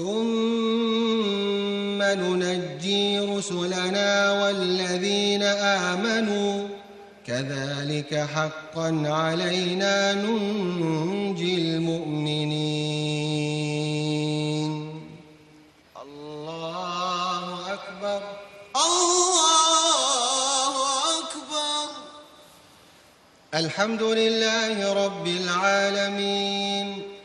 ثم ننجي رسلنا والذين آمنوا. كذلك حقا علينا ننجي المؤمنين. الله أكبر. الله أكبر. الحمد لله رب العالمين.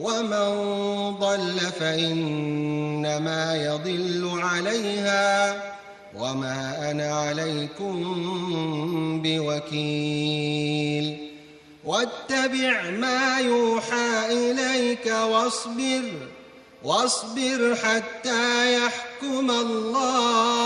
ومن ضل فإنما يضل عليها وما أنا عليكم بوكيل واتبع ما يوحى إليك واصبر واصبر حتى يحكم الله